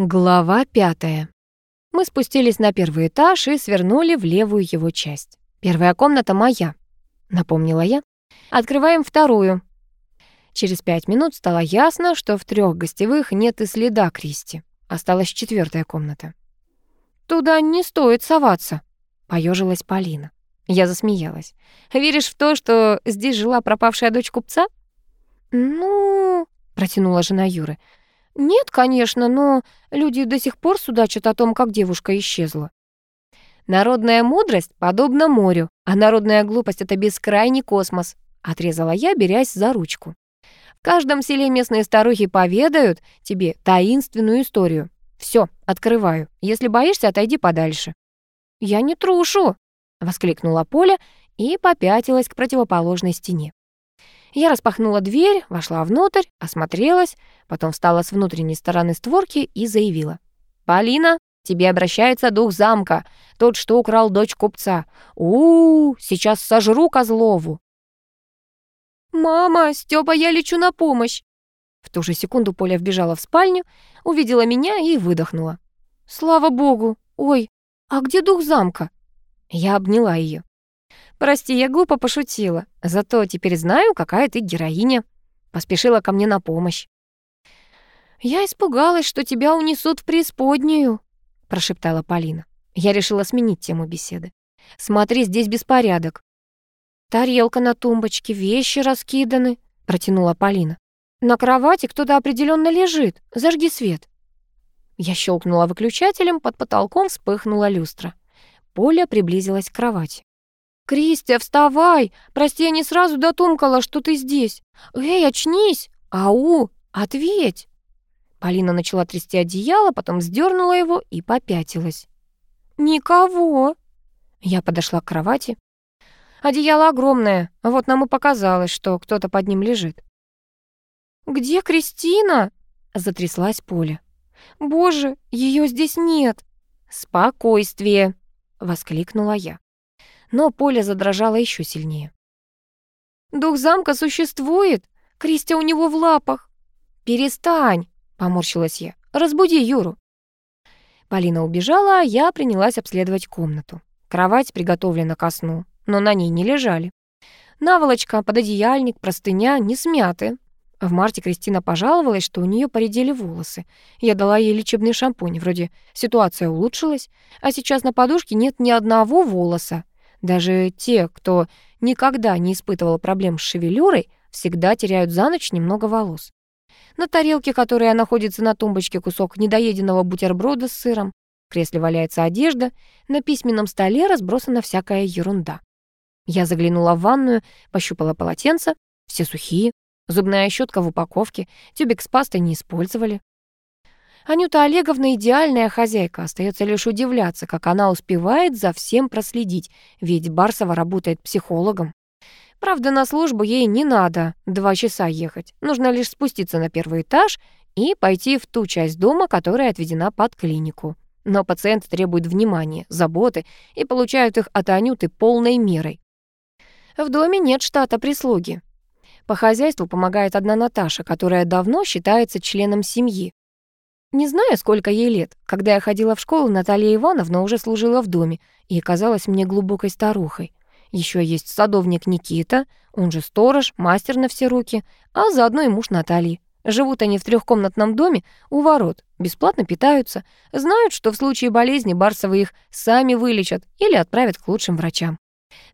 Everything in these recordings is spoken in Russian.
Глава пятая. Мы спустились на первый этаж и свернули в левую его часть. «Первая комната моя», — напомнила я. «Открываем вторую». Через пять минут стало ясно, что в трех гостевых нет и следа Кристи. Осталась четвертая комната. «Туда не стоит соваться», — поежилась Полина. Я засмеялась. «Веришь в то, что здесь жила пропавшая дочь купца?» «Ну...» — протянула жена Юры. «Нет, конечно, но люди до сих пор судачат о том, как девушка исчезла». «Народная мудрость подобна морю, а народная глупость — это бескрайний космос», — отрезала я, берясь за ручку. «В каждом селе местные старухи поведают тебе таинственную историю. Все, открываю. Если боишься, отойди подальше». «Я не трушу», — воскликнула Поля и попятилась к противоположной стене. Я распахнула дверь, вошла внутрь, осмотрелась, потом встала с внутренней стороны створки и заявила. «Полина, тебе обращается дух замка, тот, что украл дочь купца. у, -у, -у сейчас сожру Козлову». «Мама, Стёпа, я лечу на помощь!» В ту же секунду Поля вбежала в спальню, увидела меня и выдохнула. «Слава богу! Ой, а где дух замка?» Я обняла ее. «Прости, я глупо пошутила. Зато теперь знаю, какая ты героиня. Поспешила ко мне на помощь». «Я испугалась, что тебя унесут в преисподнюю», — прошептала Полина. Я решила сменить тему беседы. «Смотри, здесь беспорядок». «Тарелка на тумбочке, вещи раскиданы», — протянула Полина. «На кровати кто-то определенно лежит. Зажги свет». Я щелкнула выключателем, под потолком вспыхнула люстра. Поля приблизилась к кровати. «Кристия, вставай! Прости, я не сразу дотумкала, что ты здесь. Эй, очнись! Ау, ответь!» Полина начала трясти одеяло, потом сдернула его и попятилась. «Никого!» Я подошла к кровати. Одеяло огромное, вот нам и показалось, что кто-то под ним лежит. «Где Кристина?» — затряслась Поля. «Боже, ее здесь нет!» «Спокойствие!» — воскликнула я но поле задрожало еще сильнее. «Дух замка существует! Кристи у него в лапах!» «Перестань!» — поморщилась я. «Разбуди Юру!» Полина убежала, а я принялась обследовать комнату. Кровать приготовлена ко сну, но на ней не лежали. Наволочка, пододеяльник, простыня не смяты. В марте Кристина пожаловалась, что у нее поредели волосы. Я дала ей лечебный шампунь, вроде ситуация улучшилась, а сейчас на подушке нет ни одного волоса. Даже те, кто никогда не испытывал проблем с шевелюрой, всегда теряют за ночь немного волос. На тарелке, которая находится на тумбочке, кусок недоеденного бутерброда с сыром. В кресле валяется одежда, на письменном столе разбросана всякая ерунда. Я заглянула в ванную, пощупала полотенца, все сухие, зубная щетка в упаковке, тюбик с пастой не использовали. Анюта Олеговна идеальная хозяйка, остается лишь удивляться, как она успевает за всем проследить, ведь Барсова работает психологом. Правда, на службу ей не надо два часа ехать, нужно лишь спуститься на первый этаж и пойти в ту часть дома, которая отведена под клинику. Но пациенты требуют внимания, заботы и получают их от Анюты полной мерой. В доме нет штата прислуги. По хозяйству помогает одна Наташа, которая давно считается членом семьи. Не знаю, сколько ей лет. Когда я ходила в школу, Наталья Ивановна уже служила в доме и казалась мне глубокой старухой. Еще есть садовник Никита, он же сторож, мастер на все руки, а заодно и муж Натальи. Живут они в трехкомнатном доме у ворот, бесплатно питаются, знают, что в случае болезни Барсовы их сами вылечат или отправят к лучшим врачам.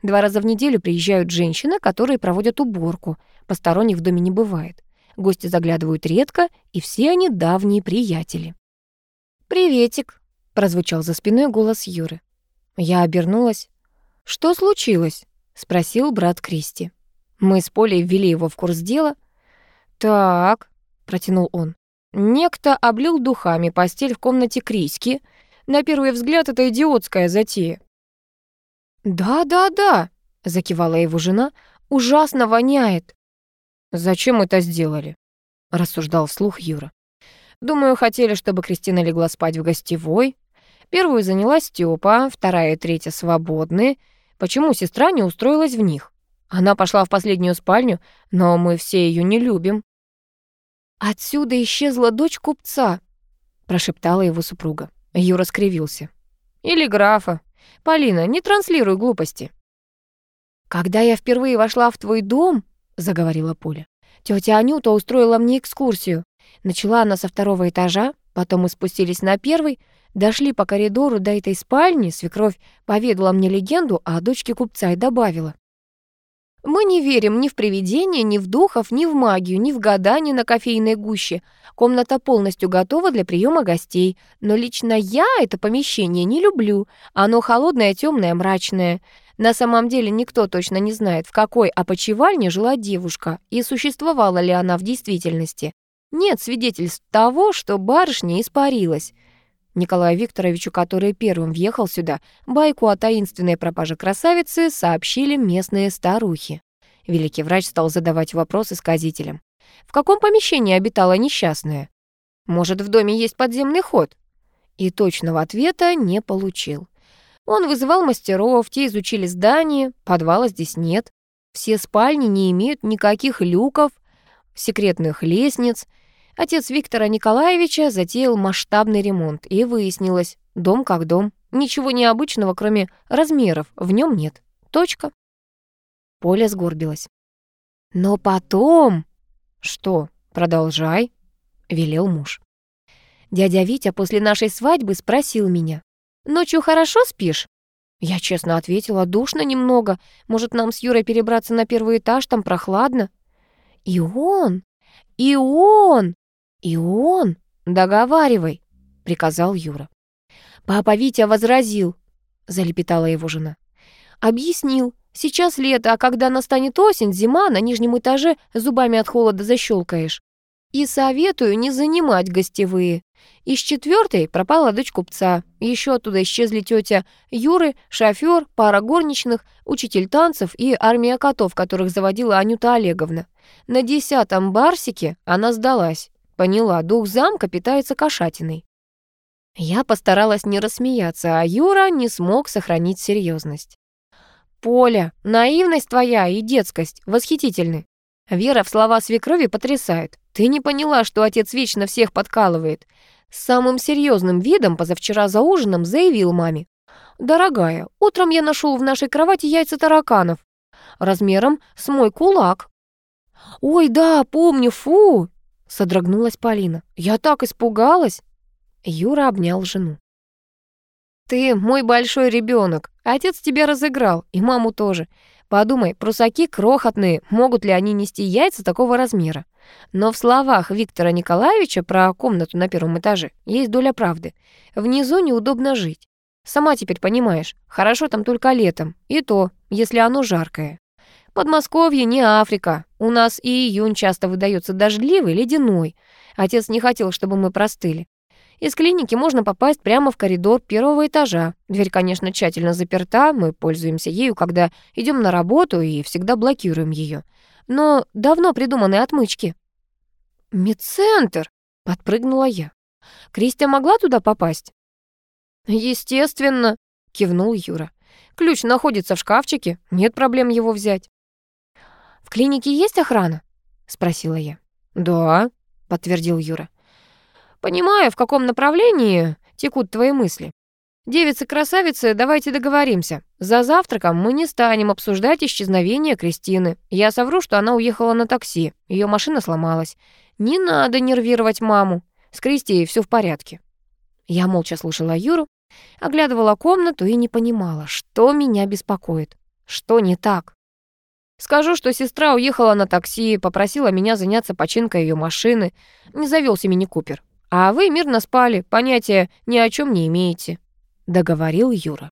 Два раза в неделю приезжают женщины, которые проводят уборку. Посторонних в доме не бывает. Гости заглядывают редко, и все они давние приятели. «Приветик», — прозвучал за спиной голос Юры. Я обернулась. «Что случилось?» — спросил брат Кристи. Мы с Полей ввели его в курс дела. «Так», — протянул он. «Некто облил духами постель в комнате Криски. На первый взгляд, это идиотская затея». «Да-да-да», — закивала его жена, — «ужасно воняет». «Зачем это сделали?» — рассуждал вслух Юра. «Думаю, хотели, чтобы Кристина легла спать в гостевой. Первую заняла Степа, вторая и третья свободные. Почему сестра не устроилась в них? Она пошла в последнюю спальню, но мы все ее не любим». «Отсюда исчезла дочь купца», — прошептала его супруга. Юра скривился. «Или графа. Полина, не транслируй глупости». «Когда я впервые вошла в твой дом», — заговорила Поля, тетя Анюта устроила мне экскурсию. Начала она со второго этажа, потом мы спустились на первый, дошли по коридору до этой спальни, свекровь поведала мне легенду о дочке купца и добавила. Мы не верим ни в привидения, ни в духов, ни в магию, ни в гадания на кофейной гуще. Комната полностью готова для приема гостей, но лично я это помещение не люблю. Оно холодное, темное, мрачное. На самом деле никто точно не знает, в какой опочивальне жила девушка и существовала ли она в действительности. Нет свидетельств того, что барышня испарилась. Николаю Викторовичу, который первым въехал сюда, байку о таинственной пропаже красавицы сообщили местные старухи. Великий врач стал задавать вопросы сказителям. В каком помещении обитала несчастная? Может, в доме есть подземный ход? И точного ответа не получил. Он вызывал мастеров, те изучили здание, подвала здесь нет. Все спальни не имеют никаких люков, секретных лестниц, Отец Виктора Николаевича затеял масштабный ремонт, и выяснилось, дом как дом. Ничего необычного, кроме размеров, в нем нет. Точка. Поля сгорбилась. Но потом... Что, продолжай, велел муж. Дядя Витя после нашей свадьбы спросил меня. «Ночью хорошо спишь?» Я честно ответила, душно немного. Может, нам с Юрой перебраться на первый этаж, там прохладно? И он, и он «И он? Договаривай», — приказал Юра. «Папа Витя возразил», — залепетала его жена. «Объяснил. Сейчас лето, а когда настанет осень, зима, на нижнем этаже зубами от холода защелкаешь. И советую не занимать гостевые. Из четвертой пропала дочь купца. Еще оттуда исчезли тетя Юры, шофер, пара горничных, учитель танцев и армия котов, которых заводила Анюта Олеговна. На десятом барсике она сдалась. Поняла, дух замка питается кошатиной. Я постаралась не рассмеяться, а Юра не смог сохранить серьезность. «Поля, наивность твоя и детскость восхитительны. Вера в слова свекрови потрясает. Ты не поняла, что отец вечно всех подкалывает. Самым серьезным видом позавчера за ужином заявил маме. «Дорогая, утром я нашел в нашей кровати яйца тараканов. Размером с мой кулак». «Ой, да, помню, фу!» Содрогнулась Полина. «Я так испугалась!» Юра обнял жену. «Ты мой большой ребенок. Отец тебя разыграл, и маму тоже. Подумай, прусаки крохотные, могут ли они нести яйца такого размера? Но в словах Виктора Николаевича про комнату на первом этаже есть доля правды. Внизу неудобно жить. Сама теперь понимаешь, хорошо там только летом, и то, если оно жаркое. Подмосковье не Африка. У нас и июнь часто выдается дождливый, ледяной. Отец не хотел, чтобы мы простыли. Из клиники можно попасть прямо в коридор первого этажа. Дверь, конечно, тщательно заперта, мы пользуемся ею, когда идем на работу и всегда блокируем ее. Но давно придуманы отмычки. «Медцентр!» — подпрыгнула я. «Кристия могла туда попасть?» «Естественно», — кивнул Юра. «Ключ находится в шкафчике, нет проблем его взять». «В клинике есть охрана?» — спросила я. «Да», — подтвердил Юра. «Понимаю, в каком направлении текут твои мысли. Девицы-красавицы, давайте договоримся. За завтраком мы не станем обсуждать исчезновение Кристины. Я совру, что она уехала на такси, ее машина сломалась. Не надо нервировать маму. С Кристией все в порядке». Я молча слушала Юру, оглядывала комнату и не понимала, что меня беспокоит, что не так. Скажу, что сестра уехала на такси, попросила меня заняться починкой ее машины. Не завелся мини-купер. А вы мирно спали, понятия ни о чем не имеете», — договорил Юра.